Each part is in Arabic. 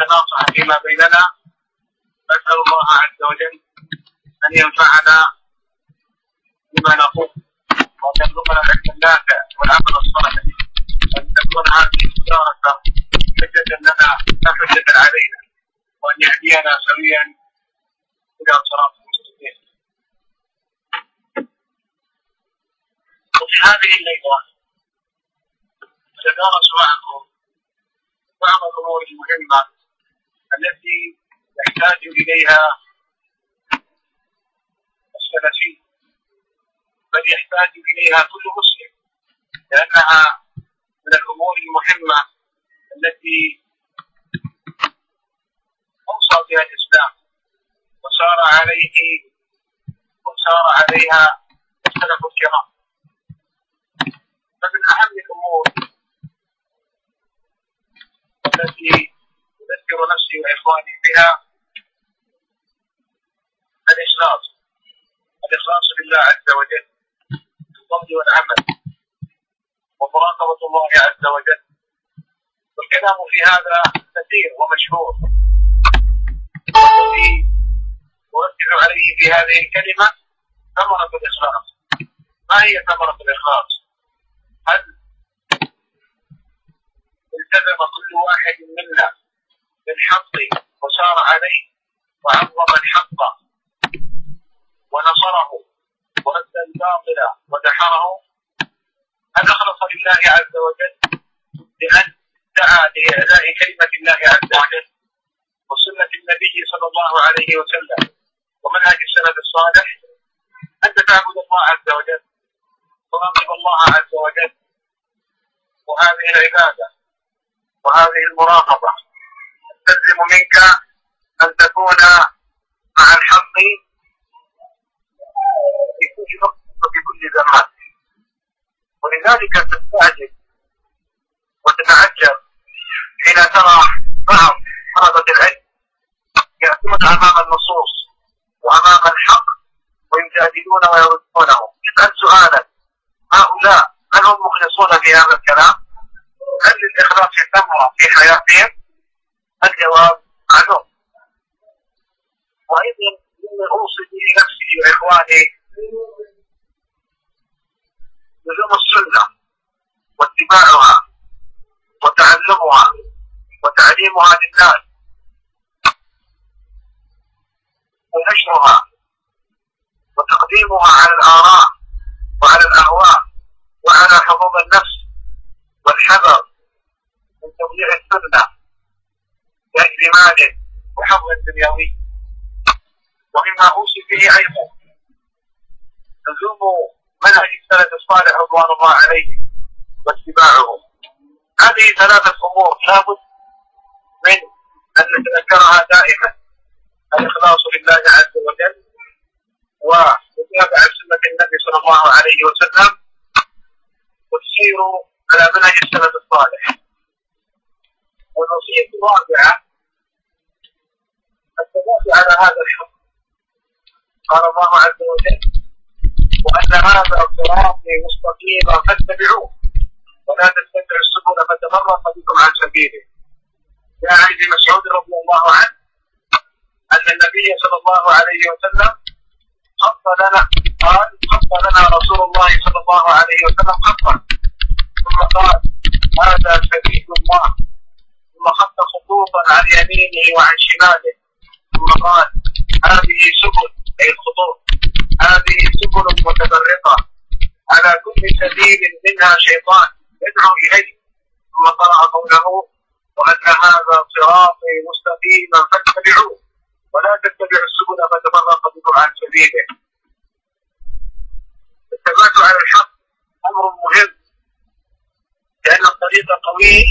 نتناصح فيما بيننا. نسأل الله عز وجل أن ينفعنا بما نقول وأن يرزقنا العلم النافع والعمل الصالح. أن تكون هذه التجارة حجة لنا لا حجة علينا. وأن يهدينا سويا إلى صراط المستقيم وفي هذه الليلة سأتدارس معكم بعض الأمور المهمة التي يحتاج إليها. السلفي بل يحتاج إليها كل مسلم لأنها من الأمور المهمة التي أوصى بها الإسلام. وسار عليه وسار عليها السلف الكرام. فمن أهم الأمور التي أذكر نفسي وإخواني بها الإخلاص الإخلاص لله عز وجل القول والعمل ومراقبة الله عز وجل. والكلام في هذا كثير ومشهور. والذي أركز عليه في هذه الكلمة ثمرة الإخلاص. ما هي ثمرة الإخلاص؟ هل التزم كل واحد منا بالحق وسار عليه وعظم الحق ونصره ورد الباطل ودحره. هل أخلص لله عز وجل بأن دعا لإعلاء كلمة الله عز وجل وسنة النبي صلى الله عليه وسلم ومنهج السلف الصالح؟ أنت تعبد الله عز وجل. تراقب الله عز وجل. وهذه العبادة. وهذه المراقبة. تستلزم منك أن تكون مع الحق في كل وقت وفي كل زمان ولذلك تستعجب وتتعجب حين ترى بعض طلبة العلم يأتون أمام النصوص وأمام الحق ويجادلون ويردونه اسأل سؤالا هؤلاء هل هم مخلصون في هذا الكلام؟ هل للإخلاص ثمرة في حياتهم؟ الجواب عنهم وأيضا مما أوصي به نفسي وإخواني لزوم السنة واتباعها وتعلمها وتعليمها للناس ونشرها وتقديمها على الآراء وعلى الأهواء وعلى حظوظ النفس والحذر من تضييع السنة. لأجل مال وحظ دنيوي ومما أوصي به أيضا لزوم منهج السلف الصالح رضوان الله عليه واتباعه. هذه ثلاثة أمور لابد من أن نتذكرها دائما. الإخلاص لله عز وجل ومتابعة سنة النبي صلى الله عليه وسلم والسير على منهج السلف الصالح. والوصية الرابعة الثبات على هذا الحق قال الله عز وجل وأن هذا صراطي مستقيما فاتبعوه. ولا تتبعوا السبل فتفرق بكم عن سبيله. يا عن ابن مسعود رضي الله عنه أن النبي صلى الله عليه وسلم خط لنا قال خط لنا رسول الله صلى الله عليه وسلم خطا. ثم قال هذا سبيل الله. ثم خط خطوطا عن يمينه وعن شماله. ثم قال هذه سبل أي الخطوط هذه سبل متفرقة. على كل سبيل منها شيطان يدعو إليه. ثم قرأ قوله وأن هذا صراطي مستقيما فاتبعوه. ولا تتبعوا السبل فتفرق بكم عن سبيله. الثبات على الحق أمر مهم. لأن الطريق طويل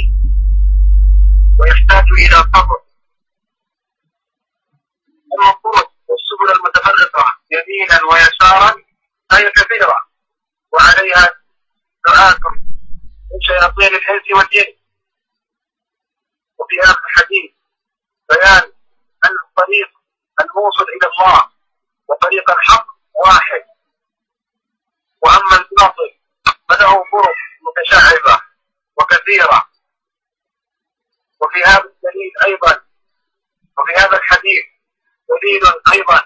ويحتاج إلى صبر. الطرق والسبل المتفرقة يمينا ويسارا فهي كثيرة وعليها دعاة من شياطين الإنس والجن وفي هذا الحديث بيان أن الطريق الموصل إلى الله وطريق الحق واحد. وأما الباطل فله طرق متشعبة وكثيرة. وفي هذا الدليل أيضا دليل أيضا.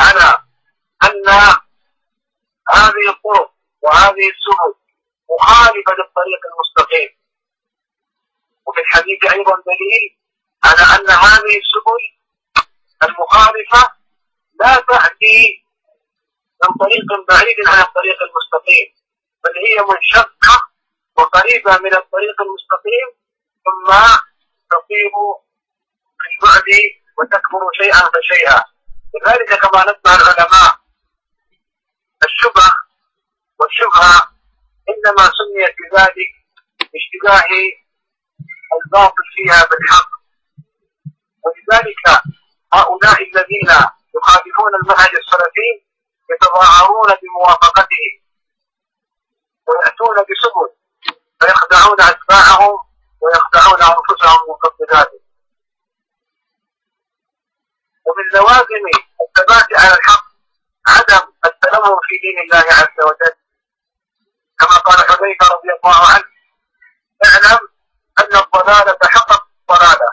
على أن هذه الطرق وهذه السبل مخالفة للطريق المستقيم. وفي الحديث أيضا دليل على أن هذه السبل المخالفة لا تأتي من طريق بعيد عن الطريق المستقيم بل هي منشقة وقريبة من الطريق المستقيم ثم تصيب في بعد وتكبر شيئا فشيئا. لذلك كما نبه العلماء الشبهه والشبهة إنما سميت بذلك اشتباه الباطل فيها بالحق. ولذلك هؤلاء الذين يخالفون المنهج السلفي يتظاهرون بموافقته ويأتون بسبل فيخدعون أتباعهم ويخدعون أنفسهم من قبل ذلك. ومن لوازم الثبات على الحق عدم التنمر في دين الله عز وجل. كما قال حذيفة رضي الله عنه اعلم أن الضلالة حقق ضلالة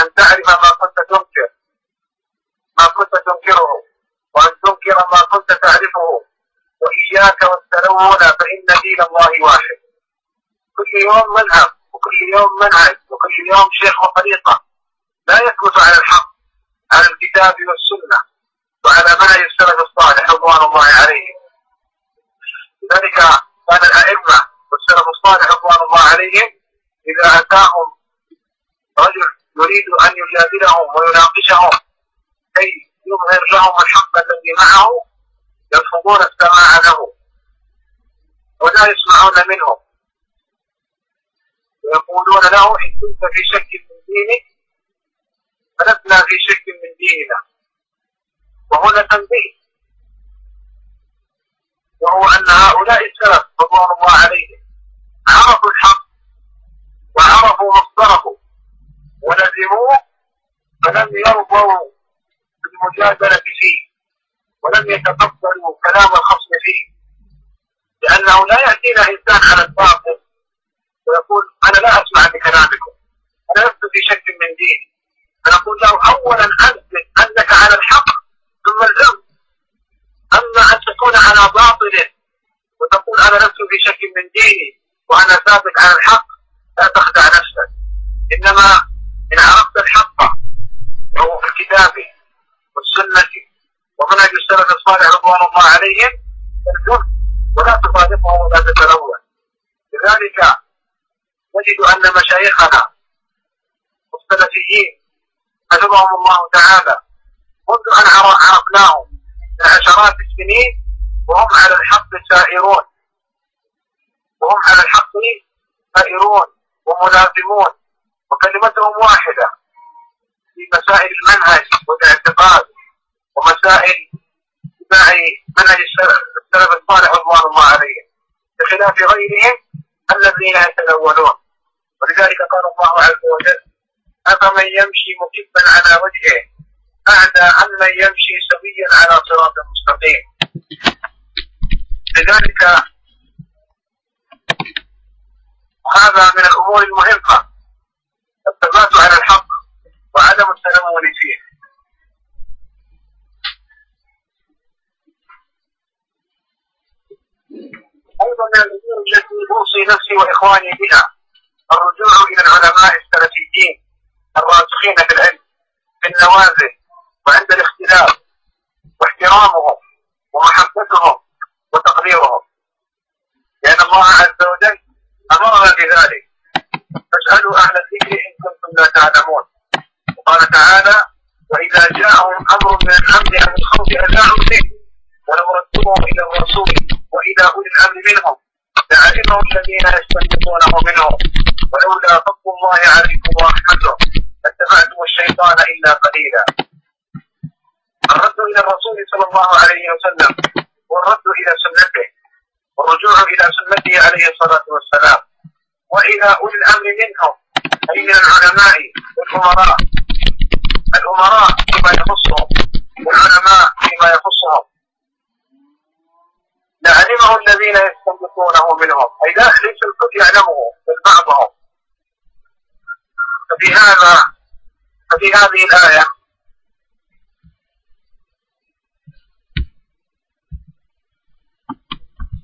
أن تعرف ما كنت تنكر ما كنت تنكره وأن تنكر ما كنت تعرفه وإياك والتلون فإن دين الله واحد. كل يوم مذهب وكل يوم منهج وكل يوم شيخ وطريقة لا يثبت على الحق. على الكتاب والسنة وعلى منهج السلف الصالح رضوان الله عليهم لذلك كان الأئمة والسلف الصالح رضوان الله عليهم إذا أتاهم رجل يريد أن يجادلهم ويناقشهم كي يظهر لهم الحق الذي معه يرفضون السماع له ولا يسمعون منه ويقولون له إن كنت في شك من دينك فلسنا في شك من ديننا. وهنا تنبيه. وهو أن هؤلاء السلف رضوان الله عليهم عرفوا الحق وعرفوا مصدره ولزموه فلم يرضوا بالمجادلة فيه ولم يتقبلوا كلام الخصم فيه. لأنه لا يأتينا إنسان على الباطل ويقول أنا لا أسمع بكلامكم. أنا لست في شك من ديني. فنقول له أولا أثبت أنك على الحق ثم الذنب. أما أن تكون على باطل وتقول أنا لست في شك من ديني وأنا ثابت على الحق لا تخدع نفسك. إنما إن عرفت الحق وهو في الكتاب والسنة ومنهج السلف الصالح رضوان الله عليهم فالذنب ولا تخالفهم ولا تتلون. لذلك نجد أن مشايخنا السلفيين حفظهم الله تعالى. منذ أن عرفناهم من عشرات السنين وهم على الحق سائرون. وهم على الحق سائرون وملازمون وكلمتهم واحدة في مسائل المنهج والاعتقاد ومسائل اتباع منهج السلف الصالح رضوان الله عليهم بخلاف غيرهم الذين يتلونون ولذلك قال الله عز وجل أفمن يمشي مكبا على وجهه أعدى عن من يمشي سويا على صراط مستقيم. لذلك هذا من الأمور المهمة الثبات على الحق وعدم التنمر فيه أيضا من الأمور التي أوصي نفسي وإخواني بها الرجوع إلى العلماء السلفيين. الراسخين في العلم في النوازل وعند الاختلاف واحترامهم ومحبتهم وتقديرهم. لأن الله عز وجل أمرنا بذلك. فاسألوا أهل الذكر إن كنتم لا تعلمون. وقال تعالى وإذا جاءهم أمر من الأمن أو الخوف أذاعوا به ولو ردوه إلى الرسول وإلى أولي الأمر منهم لعلمه الذين يستنبطونه منهم. ولولا فضل الله عليكم ورحمته. لاتبعتم الشيطان إلا قليلا. الرد إلى الرسول صلى الله عليه وسلم والرد إلى سنته والرجوع إلى سنته عليه الصلاة والسلام وإلى أولي الأمر منهم أي من العلماء والأمراء؟ الأمراء فيما يخصهم والعلماء فيما يخصهم. لعلمه الذين يستنبطونه منهم. أي لا ليس الكل يعلمه بل بعضهم. ففي هذا ففي هذه الآية.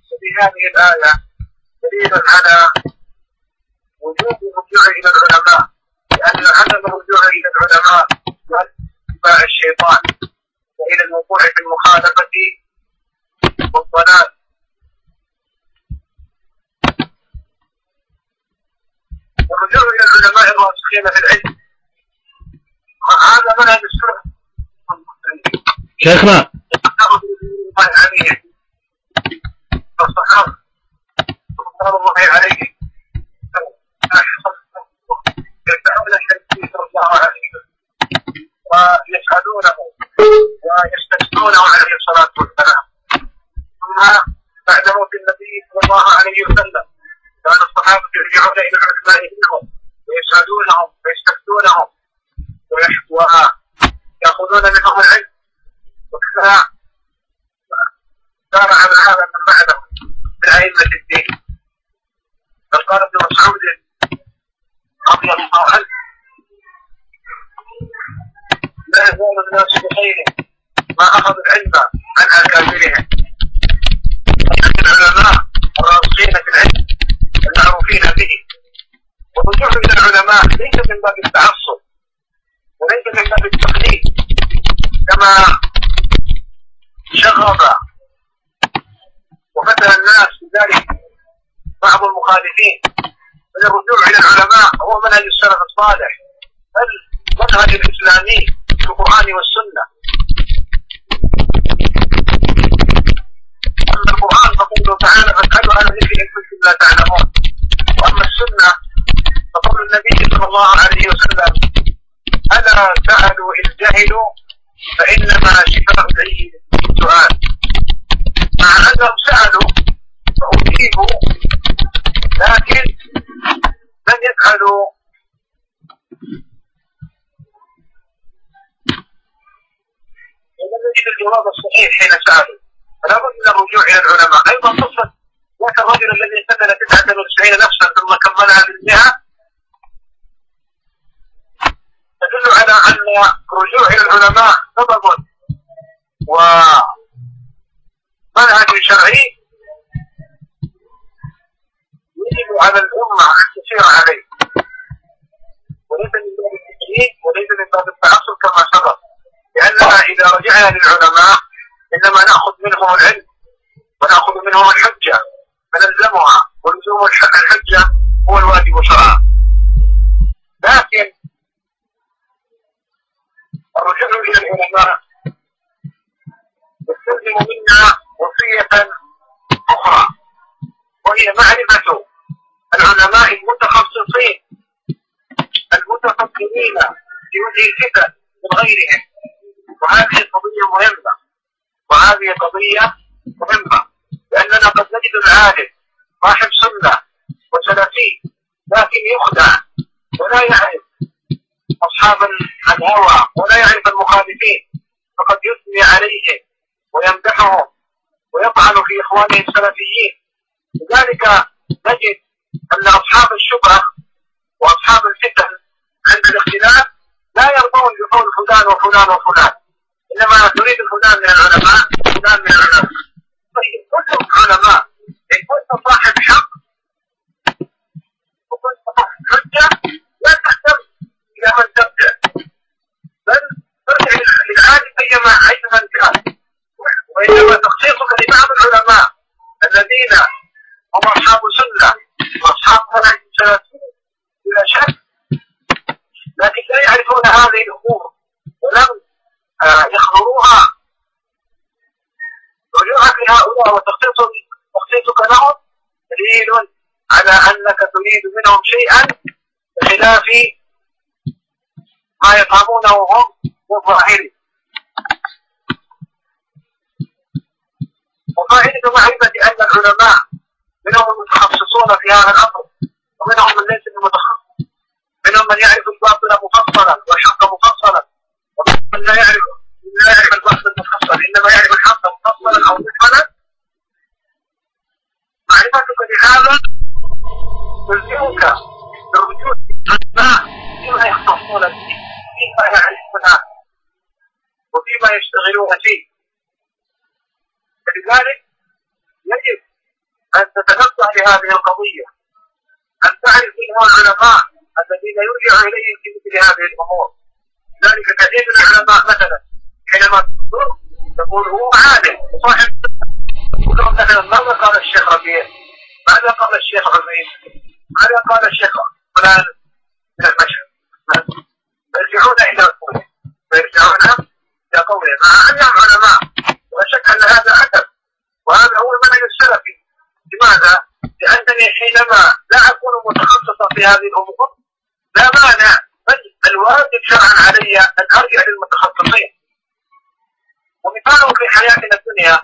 ففي هذه الآية دليل على وجوب الرجوع إلى العلماء لأن عدم الرجوع إلى العلماء اتباع الشيطان وإلى الوقوع في المخالفة والضلال. الراسخين في العلم هذا منهج السلف شيخنا. الصحابة رضوان الله عليهم يدعون النبي صلى الله عليه وسلم ويسألونه عليه الصلاة والسلام ثم بعد موت النبي صلى الله عليه وسلم كان الصحابة يرجعون إلى ويسألونهم. ويستفتونهم ويأخذون منهم العلم. وكذا سار على هذا من بعدهم من أئمة الدين. بل قال ابن مسعود رضي الله عنه. لا يزال الناس بخير. ما أخذوا العلم عن أكابرهم. العلماء الراسخين في العلم المعروفين به. والرجوع إلى العلماء ليس من باب التعصب. وليس من باب التقليد كما شغب وفتن الناس بذلك بعض المخالفين. ان الرجوع إلى العلماء هو منهج السلف الصالح. بل منهج الإسلامي في القرآن والسنة. أما القرآن فقوله تعالى فاسالوا عن الذكر أن كنتم لا تعلمون وأما السنة فقول النبي صلى الله عليه وسلم ألا سالوا ان جهلوا فإنما شفاء العي السؤال. مع أنهم سألوا فأجيبوا لكن لم يفعلوا ولم يجد الجواب الصحيح حين سألوا. فلا بد من الرجوع إلى العلماء. أيضا قصه ذاك الرجل الذي قتل 99 نفسا ثم كملها بالمئة تدل على ان الرجوع إلى العلماء سبب ومنهج شرعي يجب على الأمة أن تسير عليه. وليس من باب التجريد وليس من باب التعصب كما سبق. لأننا إذا رجعنا للعلماء انما ناخذ منهم العلم وناخذ منهم الحجه فنلزمها ولزوم الحجه هو الواجب شرعا لكن الرجوع إلى العلماء يستلزم منا وصيه أخرى وهي معرفه العلماء المتخصصين المتفقهين في وجه الفتن من غيرهم وهذه قضيه مهمه وهذه قضيه مهمه لاننا قد نجد العالم صاحب سنه وسلفي لكن يخدع ولا يعرف اصحاب الهوى ولا يعرف المخالفين فقد يثني عليهم ويمدحهم ويطعن في اخوانه السلفيين لذلك نجد ان اصحاب الشبهه واصحاب الفتن عند الاختلاف لا يرضون بقول فلان وفلان وفلان انما تريد فلان من العلماء وفلان من العلماء طيب كلهم علماء ان كنت صاحب حق وكنت صاحب حجه لا تهتم إلى من تبدا بل ترجع للعالم ايما ايما كان وانما تخصيصك لبعض العلماء الذين هم اصحاب سنه واصحاب منهج سلفي بلا شك لكن لا يعرفون هذه الأمور ولم يحضروها رجوعك لهؤلاء وتخصيصك لهم دليل على تريد منهم شيئا بخلاف ما يفهمونه هم من وفائدة معرفة أن العلماء منهم المتخصصون في هذا الأمر ومنهم من ليس بمتخصص. منهم من يعرف الباطل مفصلا والحق مفصلا ومنهم من لا يعرف لا يعرف الباطل مفصلا إنما يعرف الحق مفصلا أو مجملا معرفتك لهذا تلزمك برجوع العلماء فيما يختصون به فيما يعرفونه وفيما يشتغلون فيه فلذلك يجب أن تتنبه لهذه القضية أن تعرف من هو العلماء الذين يرجع إليهم في مثل هذه الأمور ذلك كثير من العلماء مثلا حينما تنظر تقول هو عالم وصاحب تقول مثلا ماذا قال الشيخ ربيع؟ ماذا قال الشيخ عبيد؟ ماذا قال الشيخ فلان. من المشهد؟ فيرجعون إلى قوله فيرجعون إلى قوله. مع أنهم علماء ولا شك أن هذا أدب. وهذا هو المنهج السلفي. لماذا؟ لأنني حينما لا أكون متخصصا في هذه الأمور لا مانع بل الواجب شرعا علي أن أرجع للمتخصصين. ومثاله في حياتنا الدنيا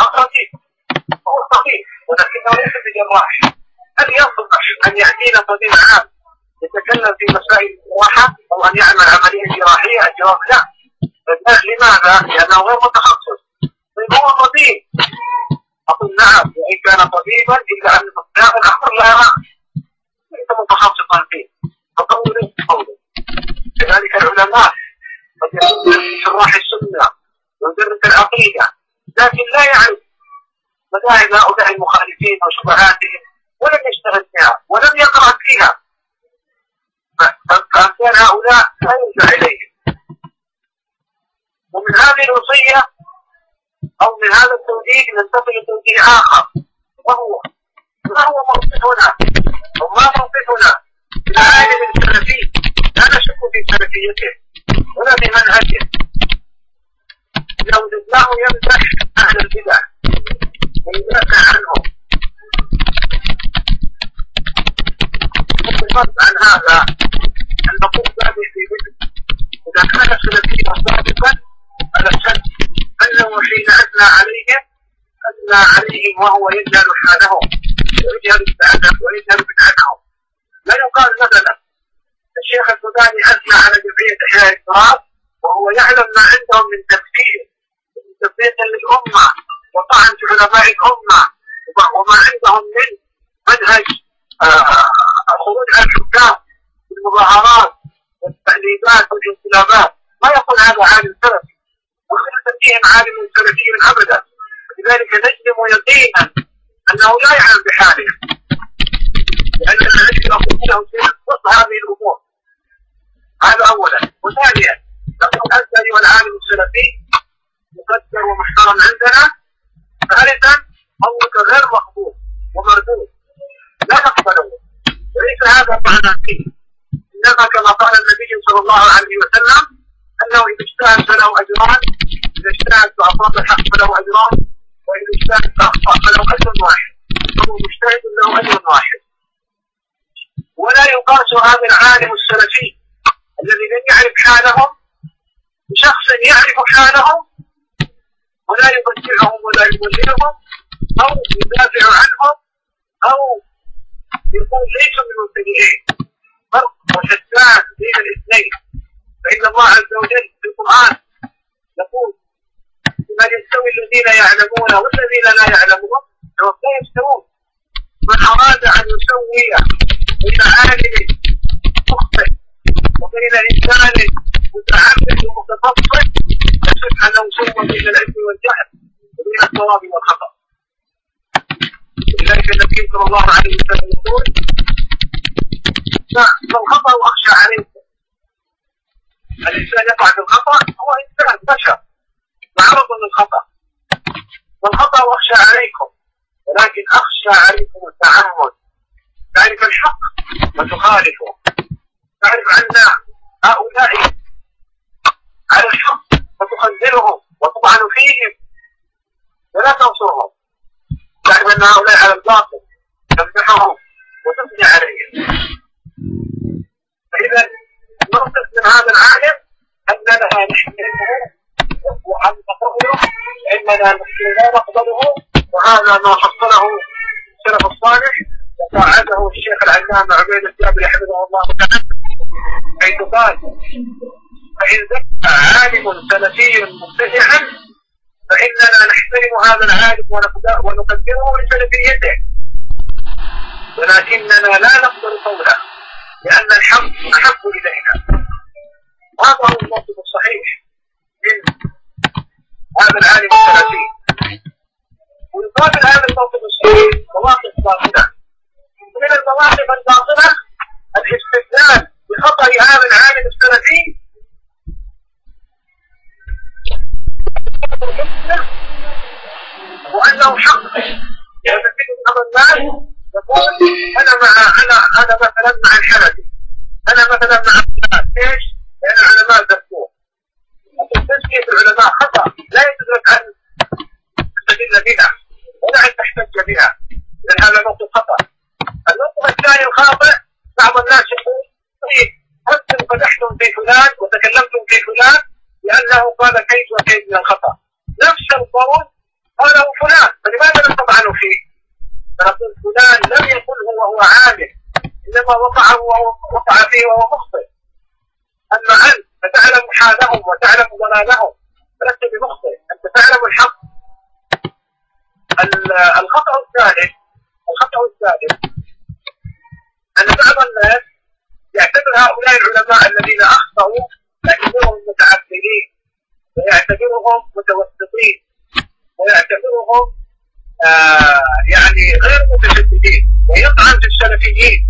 الطبيب هو طبيب ولكنه ليس بجراح. هل يصلح أن يأتينا طبيب عام يتكلم في مسائل الجراحة أو أن يعمل عملية جراحية الجواب لا. لماذا؟ لأنه غير متخصص. طيب هو طبيب أقول نعم وإن كان طبيبا إلا أن هذا الأمر لا ليس متخصصا فيه. فقوله قوله. كذلك العلماء قد يكون شراح السنة ويدرس العقيدة لكن لا يعرف مذاهب هؤلاء المخالفين وشبهاتهم. ولم يشتغل بها ولم يقرأ فيها فأمثال هؤلاء لا يرجع إليهم ومن هذه الوصية أو من هذا التوجيه ننتقل لتوجيه آخر وهو ما هو موقفنا أو ما موقفنا العالم السلفي لا نشك في سلفيته ولا في منهجه لو الله يمدح أهل البدع ويدافع عنهم الفرق عن هذا أن نقول هذه في مثل إذا كان سلفيا صادقا على الشك أنه حين أثنى عليهم أثنى عليهم وهو يجهل حالهم ويجهل بدعتهم ويجهل بدعتهم لا يقال مثلا الشيخ السوداني أثنى على جمعية إحياء التراث وهو يعلم ما عندهم من تفسير من تفسير للأمة وطعن في علماء الأمة وما عندهم من منهج آه الخروج على الحكام بالمظاهرات والتأليفات والانقلابات. ما يقول هذا عالم سلفي ولا فيهم عالم سلفي ابدا. لذلك نجزم يقينا أنه لا يعلم بحاله. نجد له وسط هذه الأمور. هذا اولا. وثانيا نقول انت ايها العالم السلفي مقدر ومحترم عندنا ثالثا قولك غير مقبول ومردود. لا نقبله وليس هذا معنى فيه. إنما كما قال النبي صلى الله عليه وسلم أنه إذا اجتهد فله أجران إذا اجتهد فاصاب الحق فله أجران واذا اجتهد فاخطا فله اجر واحد فهو مجتهد له اجر واحد ولا يقاس هذا العالم السلفي الذي لم يعرف حالهم بشخص يعرف حالهم ولا يبدعهم ولا يبلغهم أو يدافع عنهم أو يقول ليسوا من المبتدئين. فرق وشتان بين الاثنين. فإن الله عز وجل في القرآن يقول هل يستوي الذين يعلمون والذين لا يعلمون؟ لا يستوون. من أراد أن يسوي بين عالم مخطئ وبين إنسان متعمد ومتفصل يصح أنه سوى بين العلم والجهل وبين الصواب والخطأ. لذلك النبي صلى الله عليه وسلم يقول فالخطأ أخشى عليكم الإنسان يقع في الخطأ هو إنسان بشر. معرض للخطأ والخطأ أخشى عليكم ولكن أخشى عليكم التعمد. تعرف الحق وتخالفه. تعرف أن هؤلاء على الحق وتخذلهم وتطعن فيهم ولا تنصرهم. تعرف أن هؤلاء على الباطل تمدحهم وتثني عليهم. فإذا نقصد من هذا العالم أننا نحترمه وعن تطوره إننا لا نقبله وهذا ما حصله السلف الصالح وقاعده الشيخ العلامة عبيد الجابر حفظه الله تعالى حيث قال فإن ذكر عالم سلفي مبتدعا فإننا نحترم هذا العالم ونقدره لسلفيته ولكننا لا نقبل قوله لأن الحق أحب إلينا وهذا هو الموقف الصحيح من هذا العالم الثلاثي ويقابل هذا الموقف الصحيح مواقف باطلة. من المواقف الباطلة الاستدلال بخطر هذا العالم السلفي وأنه حق. يستفيد من الناس يقول أنا مع أنا أنا مثلا مع الحنفي أنا مثلا مع ليش؟ لأن العلماء ذكروه تزكية العلماء خطأ. أن تستدل بها ولا أن تحتج بها لأن هذا موقف خطأ. الموقف الثاني الخاطئ بعض الناس يقول أنتم قدحتم في فلان؟ وتكلمتم في فلان؟ لأنه قال كيف وكيف من الخطأ. نفس القول قاله فلان. فلماذا لم تطعنوا فيه؟ فنقول فلان لم يقله وهو عالم. إنما وقع وقع فيه وهو مخطئ. أما أنت فتعلم حالهم وتعلم ضلالهم. opinion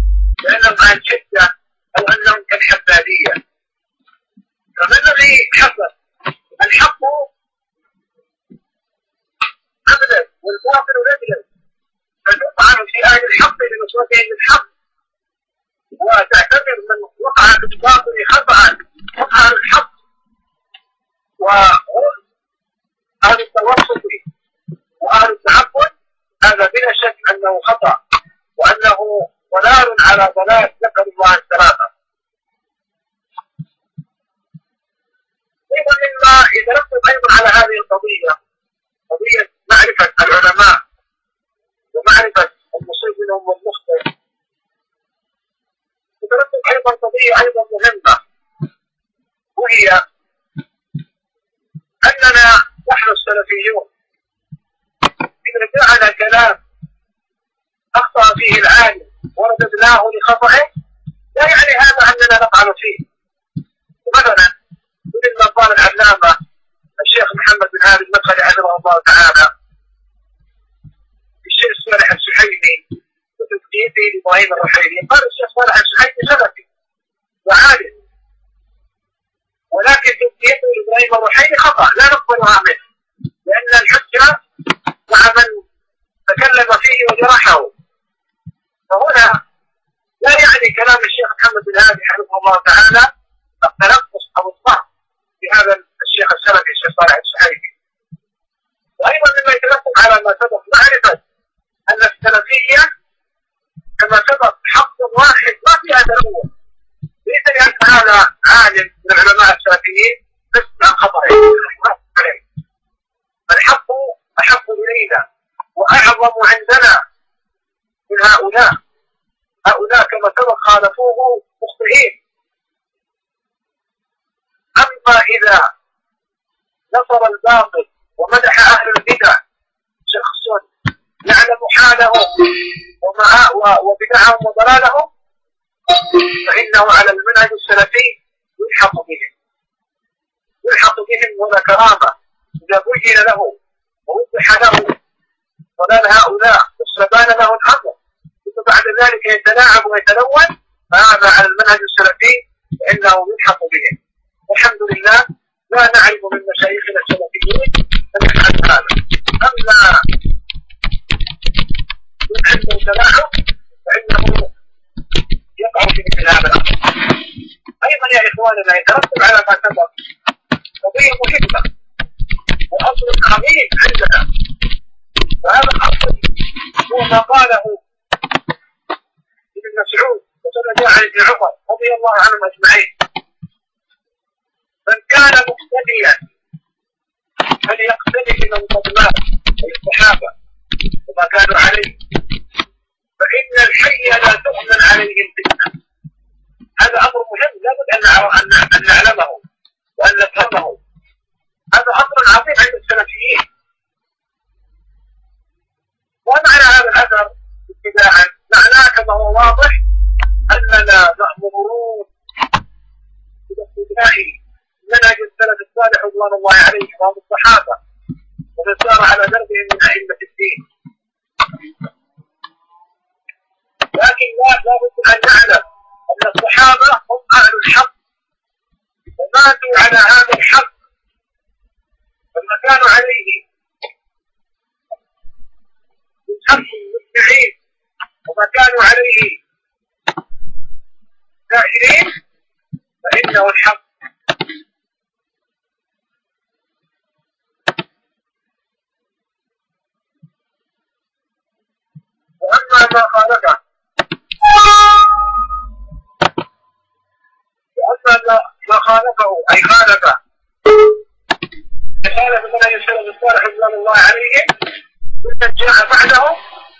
جعل كلام أخطأ فيه العالم ورددناه لخطأه لا يعني هذا أننا نطعن فيه. مثلا مثل ما قال العلامة الشيخ محمد بن هادي المدخلي حفظه الله تعالى الشيخ صالح السحيمي وتثبيته لإبراهيم الرحيلي قال الشيخ صالح السحيمي سلفي وعالم ولكن تثبيته لإبراهيم الرحيلي خطأ لا نقبلها منه لأن الحجة مع من تكلم فيه وجرحه. فهنا لا يعني كلام الشيخ محمد بن هادي حفظه الله تعالى التنقص أو الضعف في هذا الشيخ السلفي الشيخ صالح السحيمي وأيضا مما يترتب على ما سبق معرفة أن السلفية كما سبق حق واحد ما فيها تنوع ليس لأن هذا عالم من العلماء السلفيين بس لا خطا الحق أحب إلينا وأعظم عندنا من هؤلاء. هؤلاء كما سبق خالفوه مخطئين. أما إذا نصر الباطل ومدح أهل البدع شخص يعلم حالهم وبدعهم وضلالهم فإنه على المنهج السلفي يلحق بهم. يلحق بهم ولا كرامة إذا بين له ووضح له ضلال هؤلاء واستبان له الأمر ثم بعد ذلك يتلاعب ويتلون فهذا على المنهج السلفي فإنه يلحق بهم والحمد لله لا نعرف من مشايخنا السلفيين من هذا. أما من عنده تلاعب فإنه يقع في مثل هذا الأمر. أيضا يا إخواننا يترتب على ما سبق. قضية مهمة. وأصل عظيم عندنا وهذا الأصل هو ما قاله ابن مسعود جاء عن ابن عمر رضي الله عنهم أجمعين من كان مقتديا فليقتدي بمن قد مات الصحابة وما كانوا عليه فإن الحي لا تؤمن عليه الفتنة هذا أمر مهم لابد أن نعلمه وأن نفهمه. هذا أمر عظيم عند السلفيين. ومعنى هذا الأثر ابتداء معناه كما هو واضح أننا نأمرون بالاقتداء منهج السلف الصالح رضوان الله عليه وهم الصحابة ومن سار على دربهم من أئمة الدين. لكن لا لابد أن نعلم أن الصحابة هم أهل الحق وماتوا على هذا الحق كانوا عليه من حق المسمعين وما كانوا عليه سائلين فإنه الحق. وأما ما خالفه وأما ما خالفه أي خالف خالف من يسلم الصالح رضوان الله عليهم ممن جاء بعده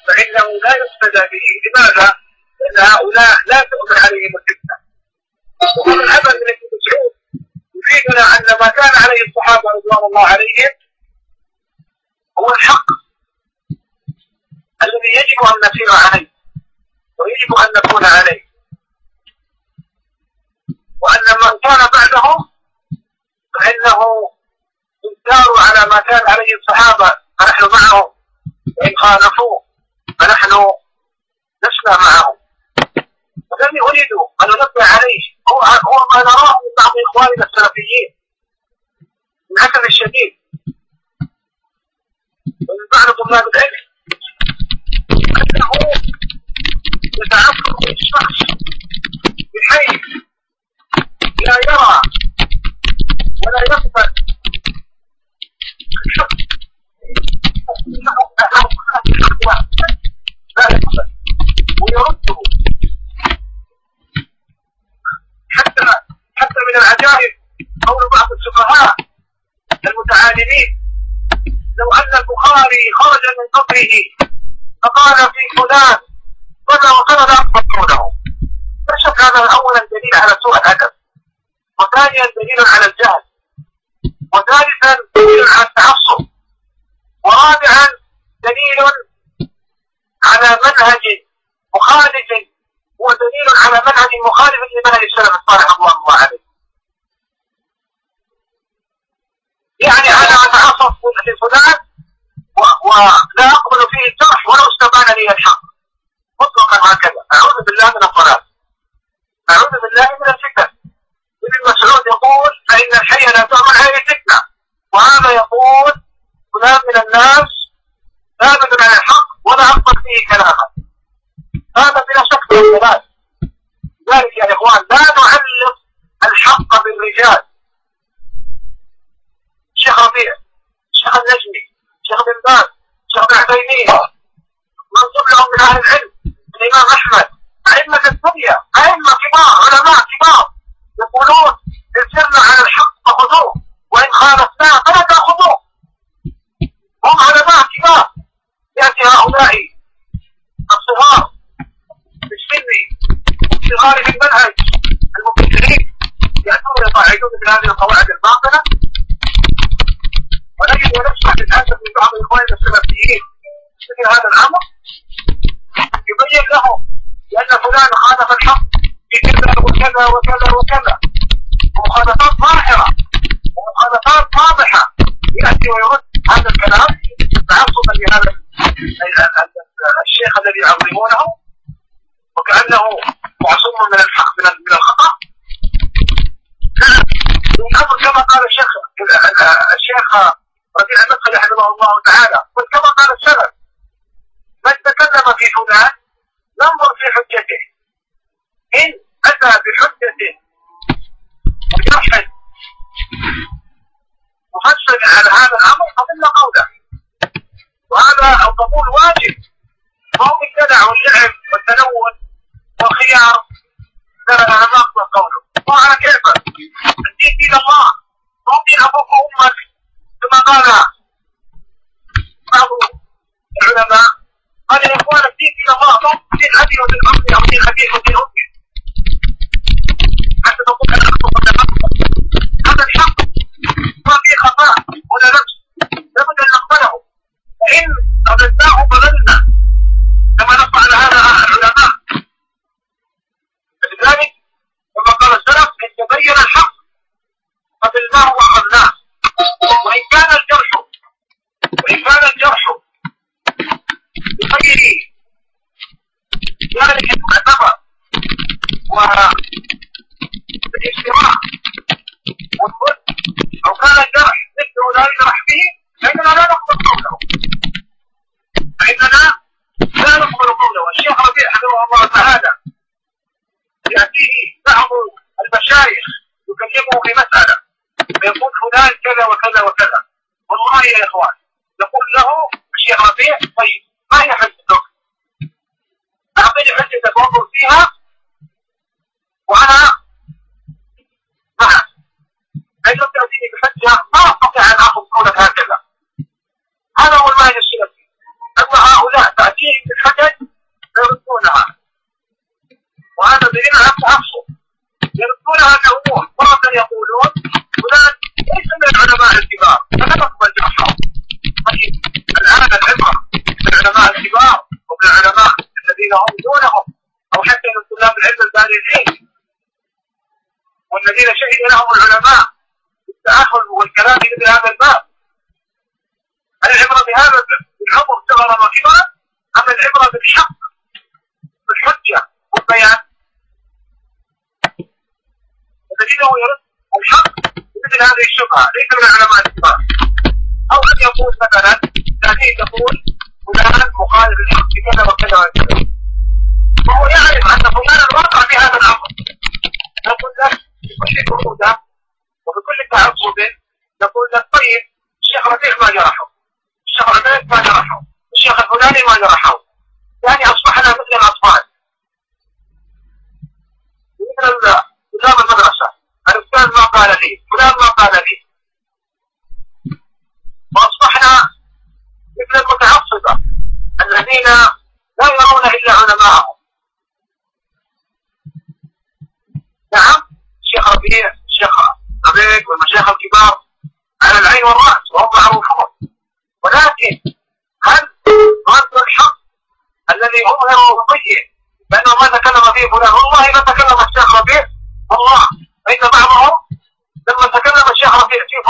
فإنه لا يقتدى به. لماذا؟ لأن هؤلاء لا تؤمن عليهم الفتنة. وهذا العمل من ابن مسعود يفيدنا أن ما كان عليه الصحابة رضوان الله عليهم هو الحق الذي يجب أن نسير عليه ويجب أن نكون عليه. وأن من كان بعدهم فإنه إن على ما كان عليه الصحابة فنحن معهم. وإن خالفوه فنحن لسنا معهم. والذي أريد أن أنبه عليه. هو هو ما نراه من بعض إخواننا السلفيين. للأسف الشديد. ومن بعض طلاب العلم. أنه يتعفف الشخص بحيث لا يرى ولا يقبل الشخص ويرده حتى حتى من العجائب قول بعض السفهاء المتعالمين لو البخاري خرج من قبره فقال في فلان كذا وكذا لا تفكرونه لا شك هذا اولا دليل على سوء الأدب وثانيا دليل على الجهل وثالثا دليل على التعصب ورابعا دليل على منهج مخالف هو دليل على منهج مخالف لمنهج السلف الصالح الله عليه يعني أنا اتعصب في فلان ولا اقبل فيه الجرح ولو استبان لي الحق مطلقا هكذا اعوذ بالله من الضلال اعوذ بالله من الفتن ابن مسعود يقول فان الحي لا تؤمن عليه فتنه وهذا يقول فلان من الناس ثابت على الحق ولا أقبل فيه كلاما هذا بلا شك من الضلال لذلك يا إخوان لا نعلق الحق بالرجال شيخ ربيع شيخ النجمي شيخ بن باز شيخ بن عثيمين منصوب لهم من أهل العلم الإمام أحمد أئمة الدنيا أئمة كبار علماء كبار يقولون إن سرنا على الحق فخذوه وإن خالفناه فلا تأخذوه هم علماء كبار يأتي هؤلاء الصغار في السن في المنهج. المبتدئين يأتون يقاعدون من هذه القواعد الباطلة ونجد ونسمع للأسف من بعض إخواننا السلفيين مثل هذا الأمر. يبين لهم لأن فلان خالف الحق في كذا وكذا ومخالفات ظاهرة ومخالفات واضحة يأتي ويرد هذا الكلام تعصبا لهذا الشيخ الذي يعظمونه وكأنه معصوم من الحق من الخطأ نعم الأمر كما قال الشيخ الشيخ ربيع حفظه الله تعالى. كما قال السلف من تكلم في فلان ننظر في حجته. إن أتى بحجة وجرح مفصل على هذا الأمر فضل قوله. وهذا القبول واجب. ما هو الدلع واللعب والتلون والخيار لا لا أنا ما أقبل قوله. وعلى كيف الدين دين الله. مو دين أبوك وأمك. كما قال بعض العلماء قال يا أخوان الدين دين الله دين ابي ودين امي أو دين ابي ودين امي حتى تقول أنا اخطب هذا الحق. ما فيه خطأ. ولا نفس.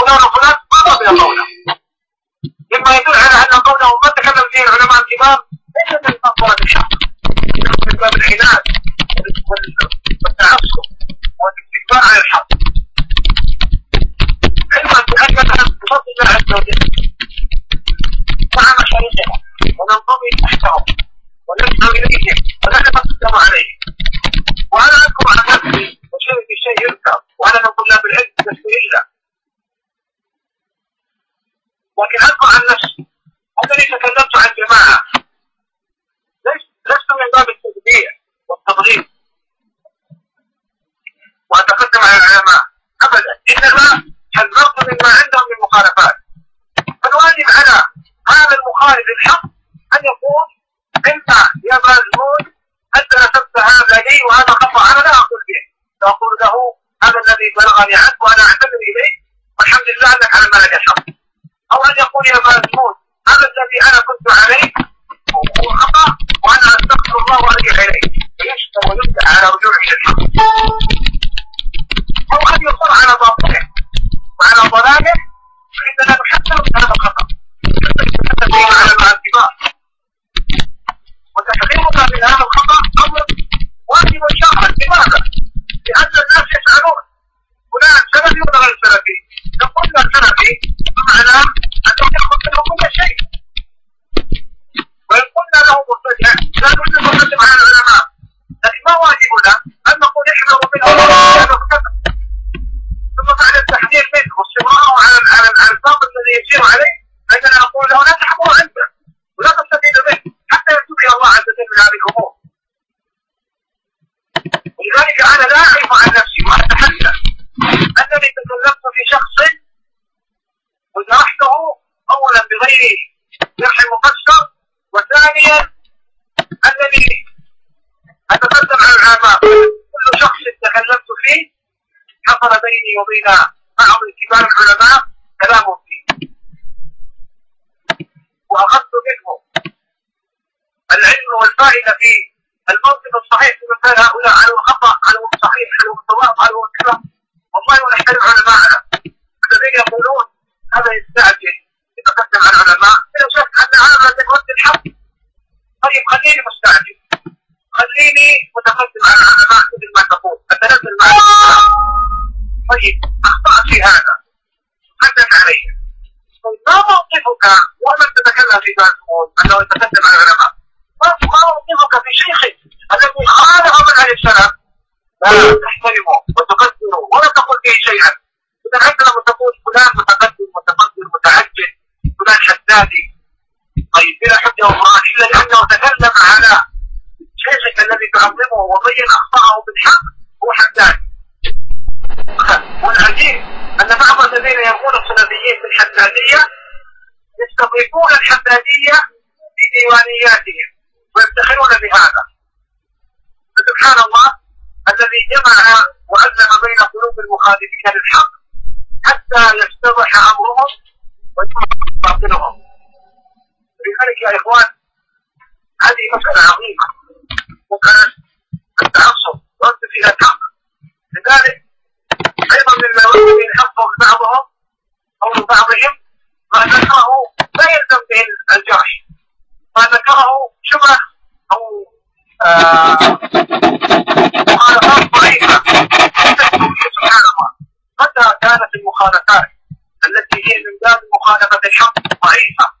فلان فلان ما ضاف إلى قوله مما يدل على أن قوله ما تكلم فيه العلماء الكبار اللحم المقشر وثانيا الذي أتقدم على العامة. كل شخص تكلمت فيه حصل بيني وبين بعض كبار العلماء 啊他说 The shop.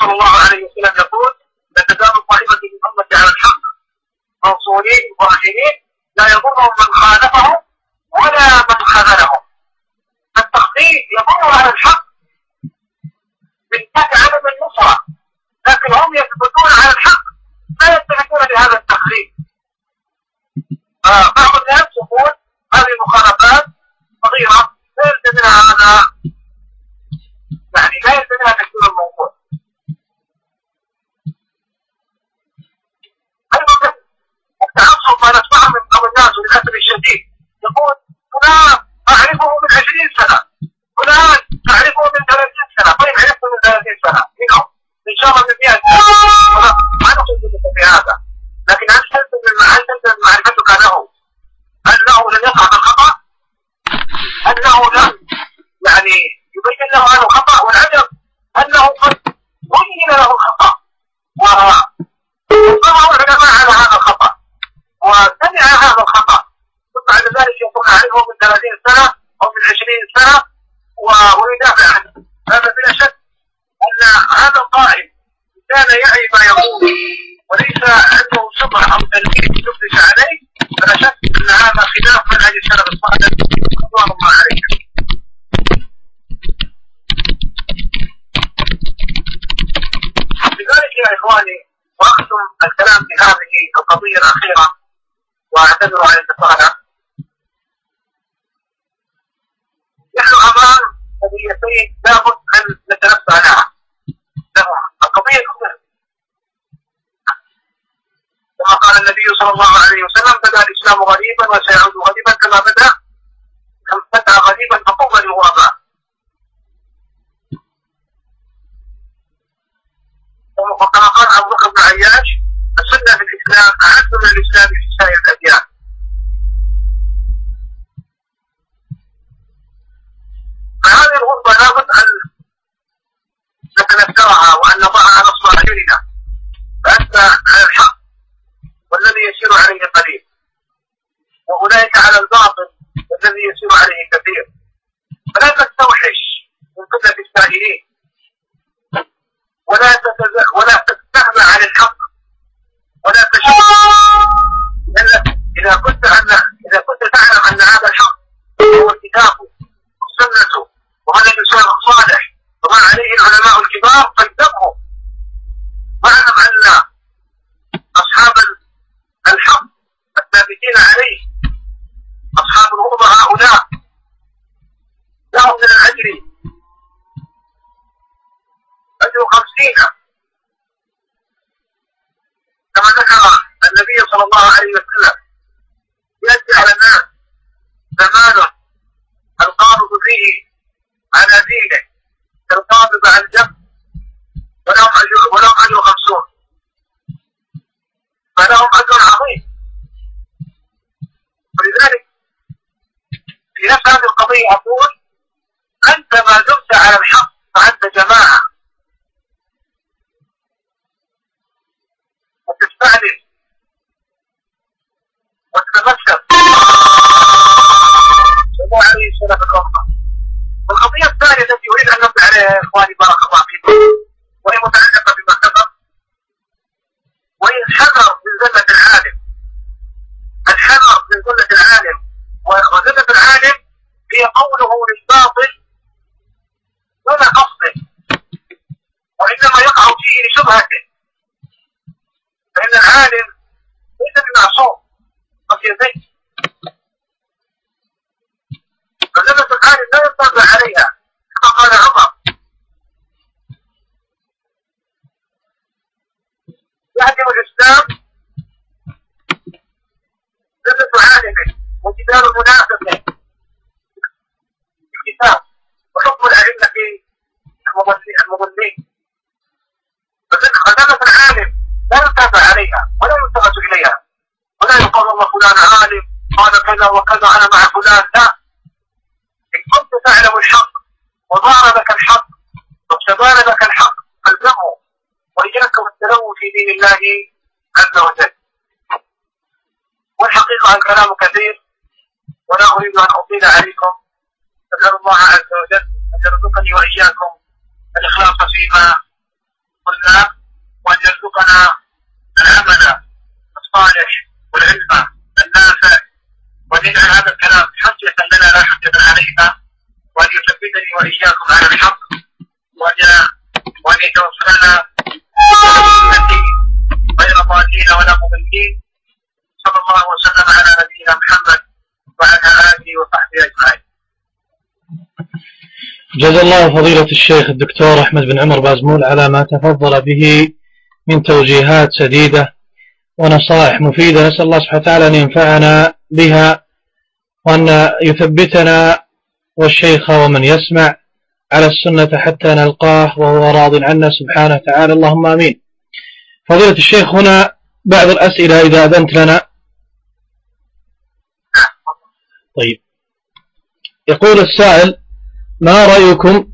صلى الله عليه وسلم يقول عياش السنة في الإسلام اعز من الإسلام في سائر الأديان. وكذا أنا مع فلان لا إن كنت تعلم الحق وظهر لك الحق واستبان لك الحق فالزمه وإياك والتلوث في دين الله عز وجل والحقيقة الكلام كثير ولا أريد أن أطيل عليكم أسأل الله عز وجل أن يرزقني وإياكم الإخلاص فيما قلنا وأن يرزقنا العمل الصالح والعلم النافع وأن يجعل هذا الكلام حجة لنا لا حجة علينا وأن يثبتني وإياكم على الحق وأن وأن يتوفانا غير ضالين ولا مضلين صلى الله وسلم على نبينا محمد وعلى آله وصحبه أجمعين جزا الله فضيلة الشيخ الدكتور أحمد بن عمر بازمول على ما تفضل به من توجيهات سديدة ونصائح مفيدة. نسأل الله سبحانه وتعالى أن ينفعنا بها وأن يثبتنا والشيخ ومن يسمع على السنة حتى نلقاه وهو راض عنا سبحانه وتعالى. اللهم آمين. فضيلة الشيخ هنا بعض الأسئلة إذا أذنت لنا. طيب. يقول السائل ما رأيكم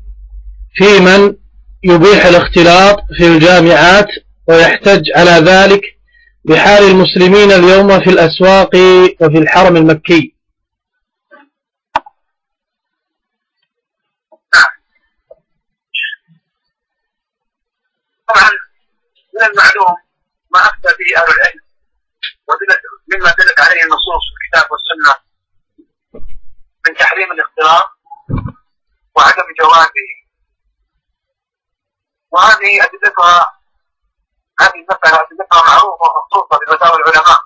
في من يبيح الاختلاط في الجامعات ويحتج على ذلك بحال المسلمين اليوم في الأسواق وفي الحرم المكي؟ طبعا من المعلوم ما أفتى به أهل العلم مما دلت عليه النصوص في الكتاب والسنة من تحريم الاختلاط وعدم جوازه. وهذه أدلتها هذه المسألة أدلتها معروفة ومخصوصة بفتاوى العلماء.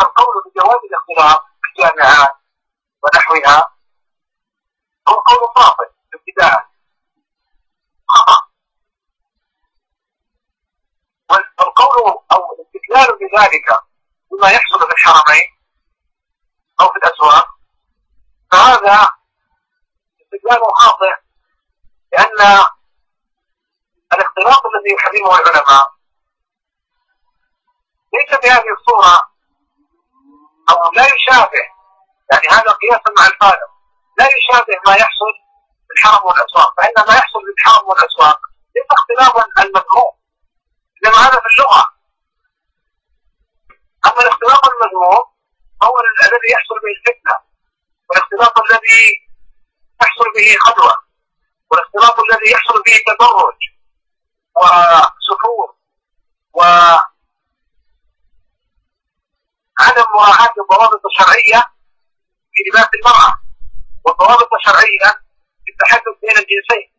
القول بجواز الاختلاط في الجامعات ونحوها هو قول باطل ابتداء خطأ. والقول أو الاستدلال بذلك بما يحصل في الحرمين أو في الأسواق فهذا استدلال خاطئ لأن الاختلاط الذي يحرمه العلماء ليس بهذه الصورة أو لا يشابه يعني هذا قياسا مع الفارق. لا يشابه ما يحصل في الحرم والأسواق فإن ما يحصل في الحرم والأسواق ليس اختلاطا المذموم. إنما هذا في اللغة. أما الاختلاط المذموم هو الذي يحصل به الفتنة. والاختلاط الذي يحصل به خلوة والاختلاط الذي يحصل به تدرج وسفور وعدم مراعاة الضوابط الشرعية في لباس المرأة والضوابط الشرعية في التحدث بين الجنسين.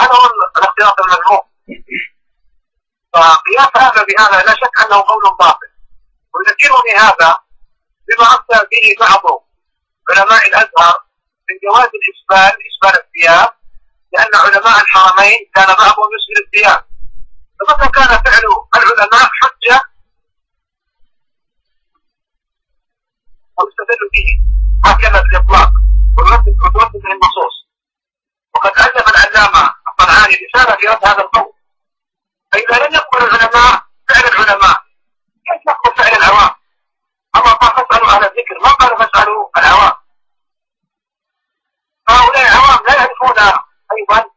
هذا هو الاختلاط المذموم. فقياس هذا بهذا لا شك أنه قول باطل. ويذكرني هذا بما أفتى به بعض علماء الأزهر من جواز الإسبال إسبال الثياب لأن علماء الحرمين كان بعضهم يسبل الثياب. فمتى كان فعل العلماء حجة؟ ويستدل به هكذا بالاطلاق ويردد من النصوص وقد ألف العلامة الصنعاني رساله في هذا القول فاذا لم يقبل العلماء فعل العلماء كيف نقبل فعل العوام اما قال فاسالوا أهل الذكر ما قال فاسالوا العوام هؤلاء العوام لا يعرفون أيضا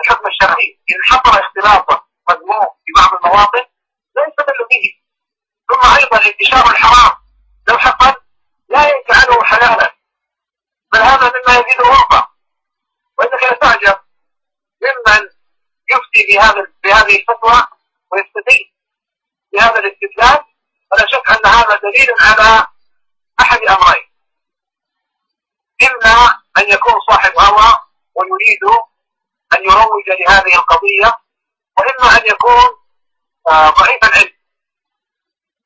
الحكم الشرعي ان حصل اختلاط مذموم في بعض المواطن لا يستدل به ثم أيضا انتشار الحرام لو حصل لا يجعله حلالا بل هذا مما يزيد غربة وانك لا تعجب ممن يفتي بهذا بهذه الفتوى ويستدل بهذا الاستدلال فلا شك ان هذا دليل على احد امرين اما ان يكون صاحب هوى ويريد ان يروج لهذه القضية واما ان يكون آه، ضعيف العلم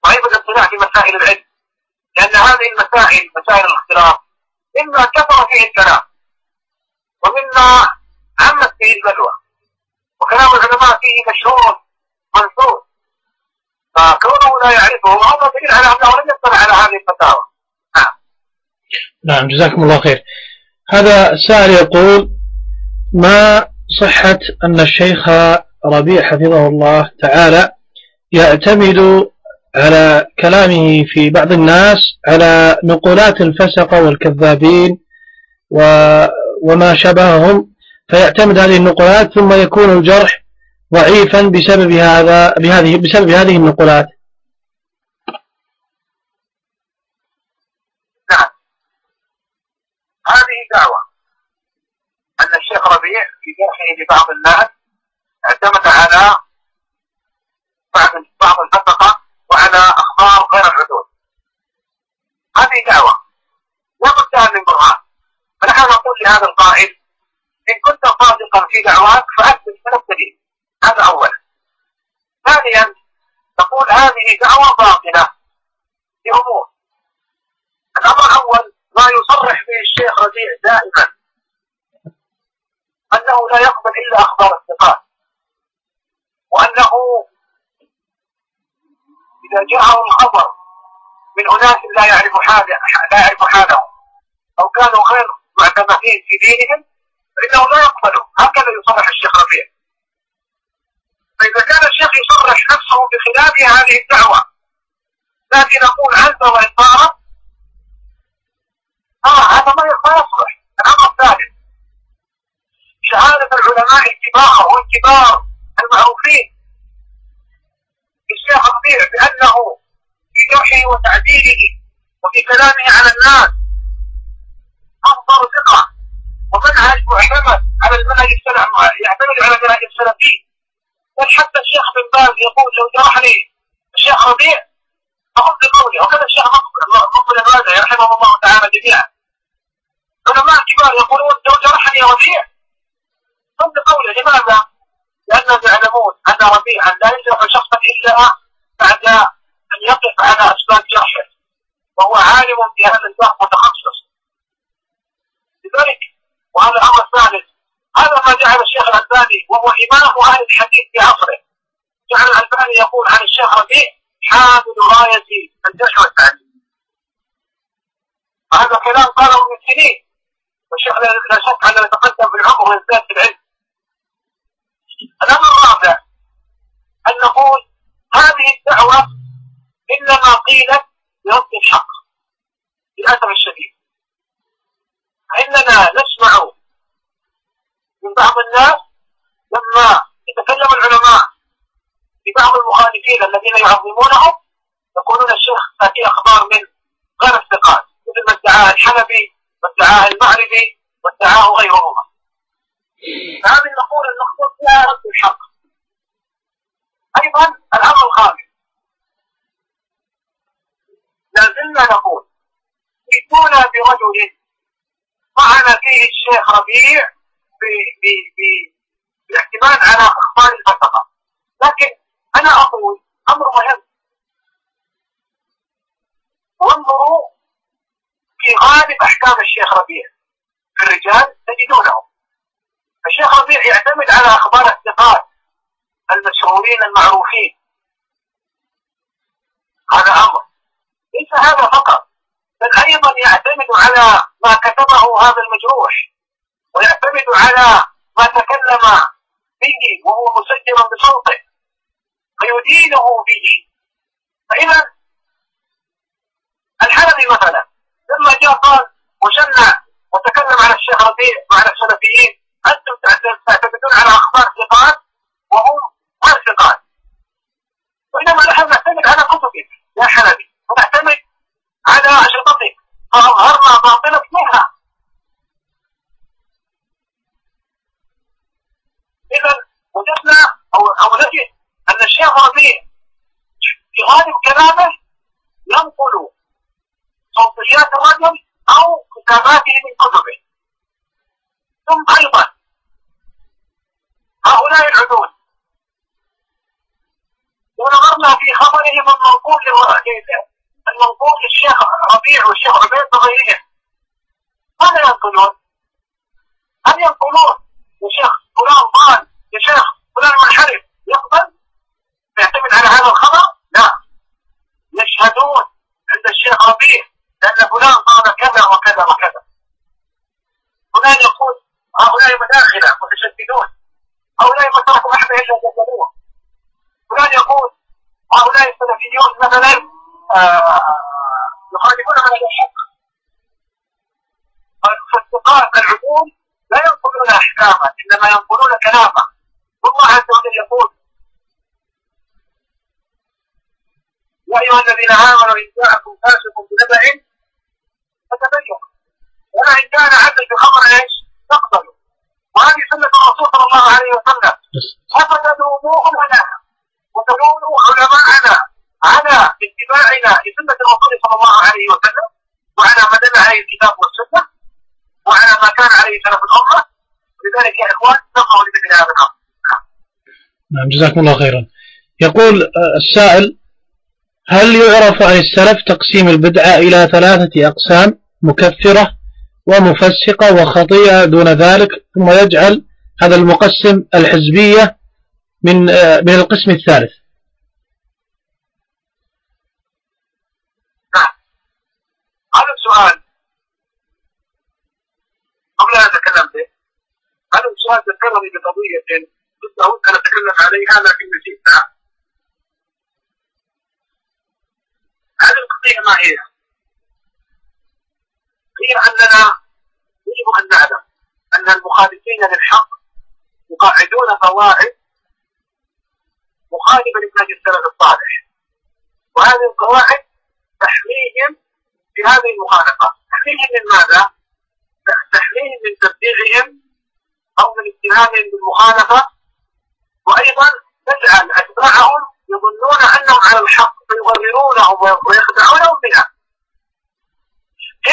ضعيف الاطلاع في مسائل العلم لأن هذه المسائل مسائل الاختلاف مما كثر فيه الكلام ومما عمت فيه البلوى وكلام العلماء فيه مشهور منصور فكونه لا يعرفه الفتاوى نعم نعم جزاكم الله خير. هذا السائل يقول ما صحة أن الشيخ ربيع حفظه الله تعالى يعتمد على كلامه في بعض الناس على نقولات الفسقة والكذابين وما شبههم فيعتمد هذه النقولات ثم يكون الجرح ضعيفا بسبب هذا بهذه بسبب هذه النقولات نعم هذه دعوة أن الشيخ ربيع جرحه لبعض الناس اعتمد على بعض بعض الفسقة وعلى أخبار غير العدول. هذه دعوة. لا من برهان فنحن نقول لهذا القائل إن كنت صادقا في دعواك فأثبت من الدليل. هذا أولا. ثانيا تقول هذه دعوة باطلة لأمور. الأمر الأول ما يصرح به الشيخ ربيع دائما. أنه لا يقبل إلا أخبار الثقات. وأنه إذا جاءه الخبر من أناس لا يعرف حاله لا يعرف حالهم أو كانوا غير معتمدين في دينهم فإنه لا يقبله. هكذا يصرح الشيخ ربيع. فإذا كان الشيخ يصرح نفسه بخلاف هذه الدعوة لكن نقول عنده وإن طارت آه هذا ما يصلح الأمر الثالث شهادة العلماء الكبار والكبار المعروفين. الشيخ الربيع بأنه في جرحه وتعديله وفي كلامه على الناس أفضل ثقة ومنهج معتمد على المنهج السلف يعتمد على المنهج السلفي بل حتى الشيخ بن باز يقول لو جرحني الشيخ ربيع أقول بقولي وكذا الشيخ مقبل ماذا رحمه الله تعالى جميعا. علماء كبار يقولون لو جرحني ربيع قل بقوله لماذا؟ لأنهم يعلمون أن ربيعا لا يجرح شخصا إلا بعد أن يقف على أسباب جرحه وهو عالم في هذا الباب متخصص. لذلك وهذا الأمر الثالث هذا ما جعل الشيخ الألباني وهو إمام أهل الحديث في عصره جعل الألباني يقول عن الشيخ ربيع حامل راية الجرح والتعديل هذا كلام قاله من سنين والشيخ لا شك أنه يتقدم بالعمر ويزداد في العلم. الأمر الرابع أن نقول هذه الدعوة إنما قيلت لرد الحق للأسف الشديد. فإننا نسمع من بعض الناس لما يتكلم العلماء في بعض المخالفين الذين يعظمونهم يقولون الشيخ تأتي أخبار من غير الثقات مثل ما ادعاه الحنبي وادعاه المعربي وادعاه غيرهما. فهذه نقول المقصود فيها رد الحق. أيضا الأمر الخامس. لازلنا نقول ائتونا برجل طعن فيه الشيخ ربيع بالاعتماد على أخبار الفسقة. لكن أنا أقول أمر مهم. وانظروا في غالب أحكام الشيخ ربيع. في الرجال تجدونه. الشيخ ربيع يعتمد على أخبار الثقات المشهورين المعروفين. هذا أمر. ليس هذا فقط بل أيضا يعتمد على ما كتبه هذا المجروح ويعتمد على ما تكلم به وهو مسجل بصوته فيدينه به. فإذا الحلبي مثلا لما جاء قال وشنع وتكلم على الشيخ ربيع وعلى السلفيين أنتم تعتمدون على أخبار ثقات وهم غير ثقات. وإنما نحن نعتمد على كتبك يا حلبي ونعتمد على أشرطتك. فأظهرنا باطلك منها. إذا وجدنا أو أو نجد أن الشيخ ربيع في غالب كلامه ينقل صوتيات الرجل أو كتاباته من كتبه ثم أيضا هؤلاء العدول ونظرنا خبرهم المنقول المنقول للشيخ ربيع والشيخ عبيد وغيرهم ماذا ينقلون؟ هل ينقلون لشيخ فلان ضال لشيخ فلان منحرف يقبل يعتمد على هذا الخبر؟ لا يشهدون عند الشيخ ربيع لأن فلان قال كذا وكذا وكذا فلان يقول هؤلاء مداخلة متشددون هؤلاء ما تركوا أحد إلا جسدوه فلان يقول هؤلاء السلفيون مثلا آه، يخالفون من الحق فالثقات العقول لا ينقلون احكاما انما كلاما والله عز وجل يقول يا أيها الذين آمنوا ان جاءكم فاسق بنبأ فتبينوا ولا ان كان عدل بخبر إيش؟ تقبلوا وهذه سنه الرسول صلى الله عليه وسلم ففتدوموهم لنا وتلوموا علماءنا على اتباعنا لسنه الرسول صلى الله عليه وسلم وعلى ما دل عليه الكتاب والسنة وعلى ما كان عليه سلف الامه لذلك يا اخوان نقرا لمثل هذا الامر نعم جزاكم الله خيرا. يقول آه، السائل هل يعرف عن السلف تقسيم البدعة إلى ثلاثة أقسام مكفرة ومفسقة وخطيئة دون ذلك ثم يجعل هذا المقسم الحزبية من آه، من القسم الثالث؟ نعم. هذا السؤال قبل أن أتكلم به هذا السؤال ذكرني بقضية كنت أن أتكلم عليها لكن نسيتها هذه القضية ما هي؟ هي أننا يجب أن نعلم أن المخالفين للحق يقاعدون قواعد مخالفة لمنهج السلف الصالح وهذه القواعد تحميهم في هذه المخالفة تحميهم من ماذا؟ تحميهم من تبليغهم أو من اتهامهم بالمخالفة وأيضا تجعل أتباعهم يظنون أنهم على الحق فيغررونهم ويخدعونهم بها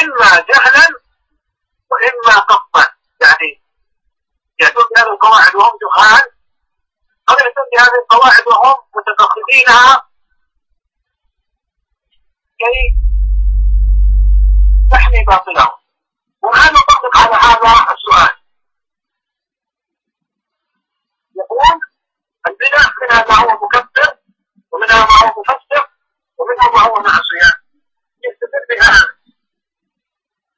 إما جهلا وإما قصدا يعني يأتون بهذه القواعد وهم جهال. أو يأتون بهذه القواعد وهم متفقدينها. كي تحمي باطلهم. والآن نطبق على هذا السؤال. البدع منها ما هو مكفر ومنها ما هو مفسر ومنها ما هو معصية. يستدل بهذا.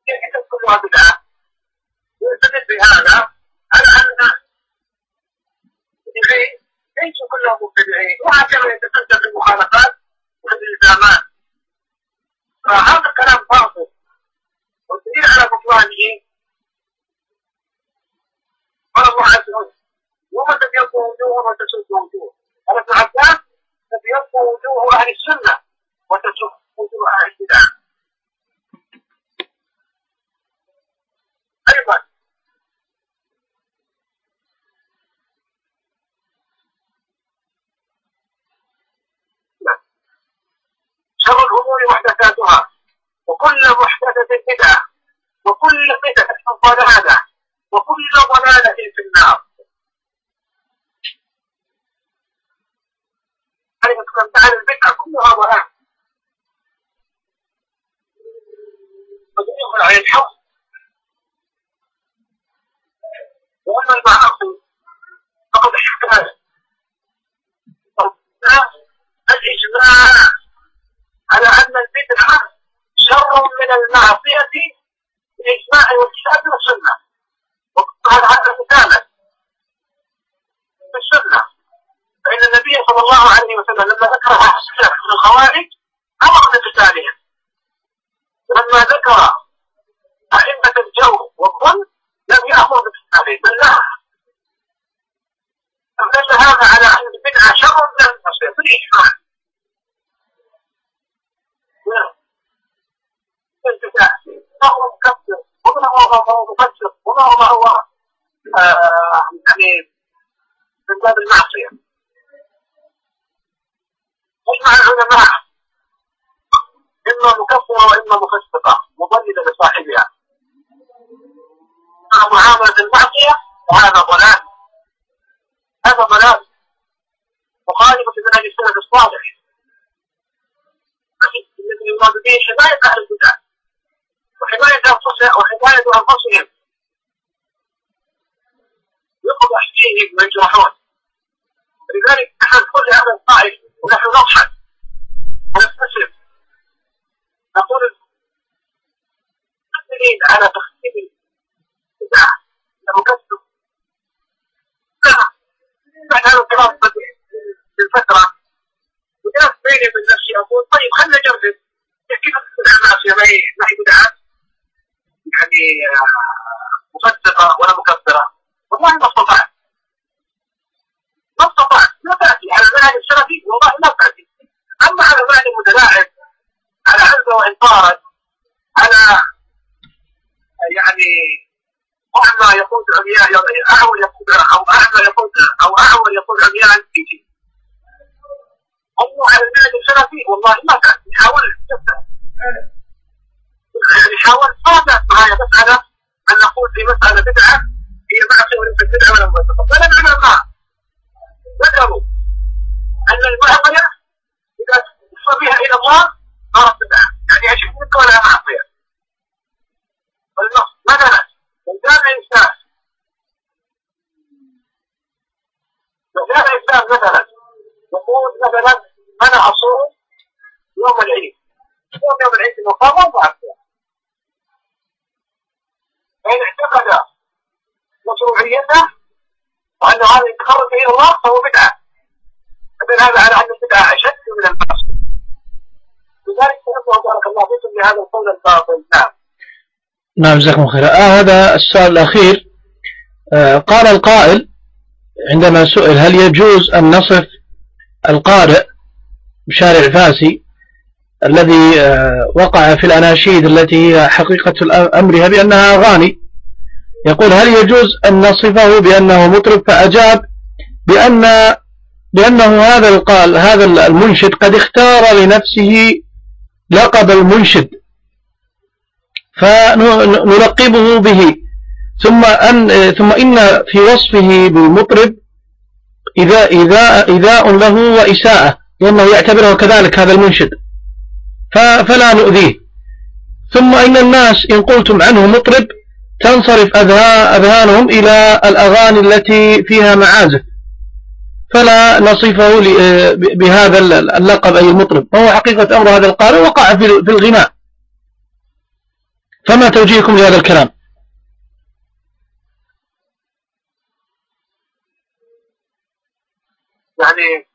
كيف كلها بدعة يستدل بهذا على أن المبتدعين ليسوا كلهم مبتدعين وهكذا يتقدم المخالفات والالزامات فهذا الكلام باطل. والدليل على بطلانه. قال الله عز وجل يوم تبيض وجوه وتسود وجوه. قال ابن عباس تبيض وجوه أهل السنة وتسود وجوه أهل البدع. أيضا. شر الأمور محدثاتها. وكل محدثة بدعة. وكل بدعة ضلالة وكل ضلالة في النار كلمة تعالى البدعة كلها ضلال وجميع ويجحظ وأما المعاصي فقد احتاج الإجماع على أن البدعة شر من المعصية بإجماع الكتاب والسنة وقد هذا مثالا في السنة فإن النبي صلى الله عليه وسلم لما ذكر السلف من الخوارج أمر بقتالهم لما ذكر أئمة الجو والظن لم يأمر بقتالهم بل لا. فدل هذا على أن البدعة شر من المعصية بالإجماع البدع. فهو مكفر. وما هو مفسر وما هو آه، يعني من باب المعصية اجمع العلماء إما مكفرة وإما مفسقة مضللة لصاحبها معاملة المعصية وهذا ضلال هذا ضلال مخالفة لمنهج السلف الصالح الذي يراد به حماية أهل البدع وحماية أنفسهم وحماية أنفسهم يقضى فيهم ويجرحون لذلك نحن كل هذا الطائف ونحن نضحك ونبتسم نقول المسلمين على تخفيف البدع المكسب لا بعد هذا الكلام في الفترة وجلست بيني وبين نفسي أقول طيب خلنا نجرب كيف البدع معصية ما هي ما هي بدعات يعني مفسقة ولا مكفرة والله ما استطعت ما استطعت لا تأتي على المنهج السلفي والله لا تأتي أما على المنهج المتلاعب على عز وإن طارت على يعني أعمى يقود عميان أعور يقود أو أعمى يقود أو أعور عميان يجي أما على المنهج السلفي والله ما تأتي حاولت يعني حاولت معايا مسألة أن نقول في مسألة بدعة هي معصية وليست بدعة ولا مبتدعة بل العلماء ذكروا أن المعصية إذا وصل بها إلى الله صارت بدعة يعني أشد منك ولا معصية مثلا لو كان إنسان لو كان إنسان مثلا يقول مثلا أنا أصوم يوم العيد يوم يوم العيد المقام مو معصية فإن اعتقد مشروعيته وأن هذا يتخرج إلى الله فهو بدعة. فدل هذا على أن البدعة أشد من المعصية لذلك سنسأل بارك الله فيكم لهذا القول الباطل. نعم. نعم جزاكم خير آه هذا السؤال الأخير. آه قال القائل عندما سئل هل يجوز أن نصف القارئ بشارع فاسي الذي آه وقع في الأناشيد التي هي حقيقة أمرها بأنها أغاني يقول هل يجوز أن نصفه بأنه مطرب؟ فأجاب بأن بأنه هذا القال هذا المنشد قد اختار لنفسه لقب المنشد. فنلقبه به. ثم أن ثم إن في وصفه بالمطرب إذا إذا إذاء له وإساءة لأنه يعتبره كذلك هذا المنشد. فلا نؤذيه. ثم إن الناس إن قلتم عنه مطرب تنصرف أذهانهم إلى الأغاني التي فيها معازف. فلا نصفه بهذا اللقب أي المطرب. وهو حقيقة أمر هذا القارئ وقع في الغناء. فما توجيهكم لهذا الكلام؟ يعني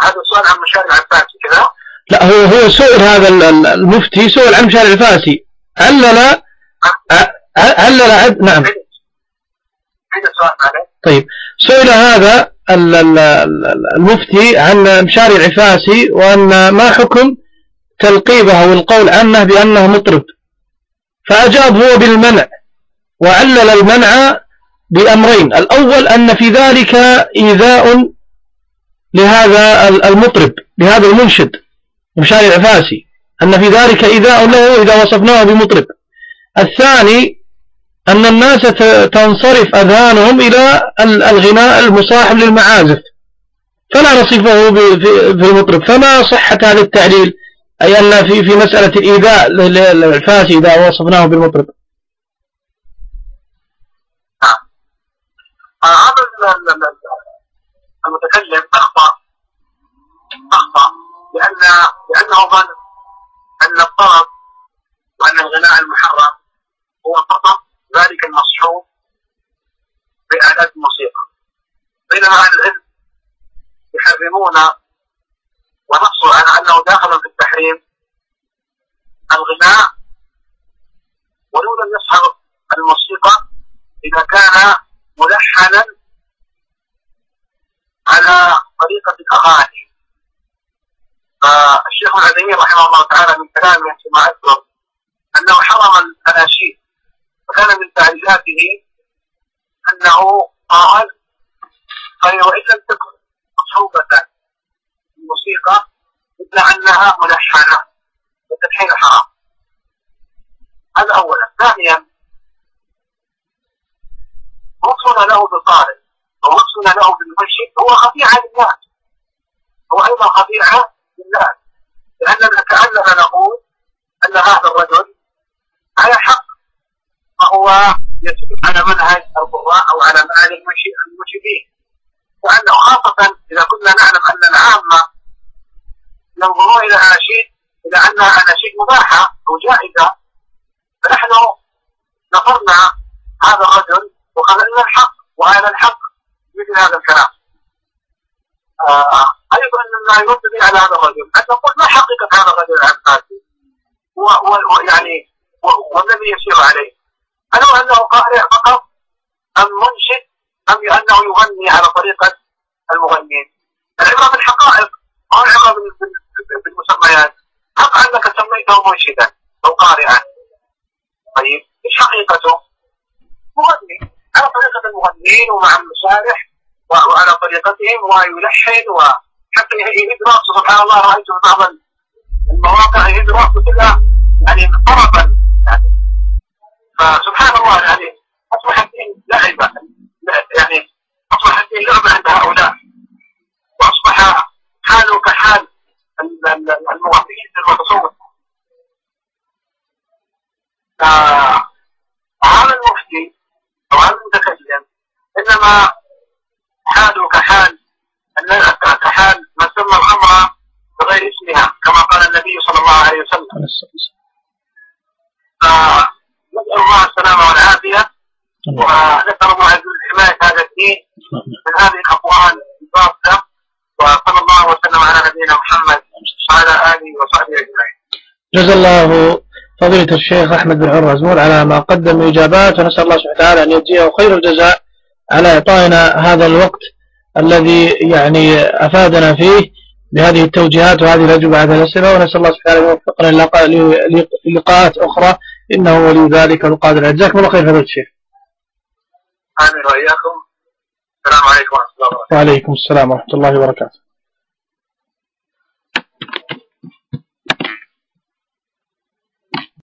هذا السؤال عن مشارع الفاسي كذا؟ لا هو هو سئل هذا المفتي سئل عن مشارع الفاسي علل علل عد نعم. طيب سئل هذا المفتي عن مشاري العفاسي وأن ما حكم تلقيبه والقول عنه بأنه مطرب فأجاب هو بالمنع وعلل المنع بأمرين. الأول أن في ذلك إيذاء لهذا المطرب لهذا المنشد مشاري العفاسي أن في ذلك إيذاء له إذا وصفناه بمطرب. الثاني أن الناس تنصرف أذهانهم إلى الغناء المصاحب للمعازف. فلا نصفه في المطرب. فما صحة هذا التعليل؟ أي أن في في مسألة الإيذاء الفاسي إذا وصفناه بالمطرب. نعم. هذا المتكلم أخطأ. أخطأ. لأن لأنه ظن أن الطرب وأن الغناء المحرم هو فقط ذلك المصحوب بآلات الموسيقى. بينما أهل العلم يحرمون ونصوا على أنه داخل في التحريم الغناء ولو لم يصحب الموسيقى إذا كان ملحنا على طريقة الأغاني. فالشيخ العثيمين رحمه الله تعالى من كلامه فيما أذكر أنه حرم الأناشيد. وكان من تعريفاته أنه قال خير وإن لم تكن مصحوبة الموسيقى إلا أنها ملحنة والتلحين حرام. هذا أولا. ثانيا وصفنا له بالقارئ ووصفنا له بالمنشد هو خطيئة للناس هو أيضا خطيئة للناس لأننا كأننا نقول أن هذا الرجل على حق فهو يسير على منهج القراء أو على منهج المنشدين وأنه خاصة إذا كنا نعلم أن العامة ينظرون إلى أناشيد إلى أنها أناشيد مباحة أو جائزة فنحن نصرنا هذا الرجل وخلقنا الحق وهذا الحق مثل هذا الكلام. آه أيضا أننا يرد لي على هذا الرجل. أن نقول ما حقيقة هذا الرجل العباسي ويعني والذي يسير عليه؟ هل أنه قارئ فقط أم منشد أم أنه يغني على طريقة المغنين العبرة بالحقائق أو العبرة بالمسميات؟ حق أنك سميته منشدا أو قارئا؟ طيب إيش حقيقته؟ مغني على طريقة المغنين ومع المسارح وعلى طريقتهم ويلحن وحتى يهد رأسه سبحان الله رأيت في بعض المواقع يهد رأسه كذا يعني يعني فسبحان الله يعني أصبح الدين لعبة يعني أصبح الدين لعبة عند هؤلاء. وأصبح حاله كحال المغنيين المتصوف هذا المفتي أو هذا المتكلم إنما حاله كحال كحال من سمى الخمر بغير اسمها كما قال النبي صلى الله عليه وسلم فنسأل الله السلامة والعافية ونسأل الله عز وجل حماية هذا الدين من هذه الأقوال الباطلة وصلى الله وسلم على نبينا محمد وعلى آله وصحبه أجمعين. جزا الله فضيلة الشيخ أحمد بن عمر مزمور على ما قدم من إجابات ونسأل الله سبحانه وتعالى أن يجزيه خير الجزاء على إعطائنا هذا الوقت الذي يعني أفادنا فيه بهذه التوجيهات وهذه الأجوبة على الأسئلة ونسأل الله سبحانه وتعالى أن يوفقنا للقاءات أخرى إنه ولي ذلك القادر جزاكم الله خير فضيلة الشيخ. آمين وإياكم السلام عليكم ورحمة الله وبركاته. وعليكم السلام ورحمة الله وبركاته.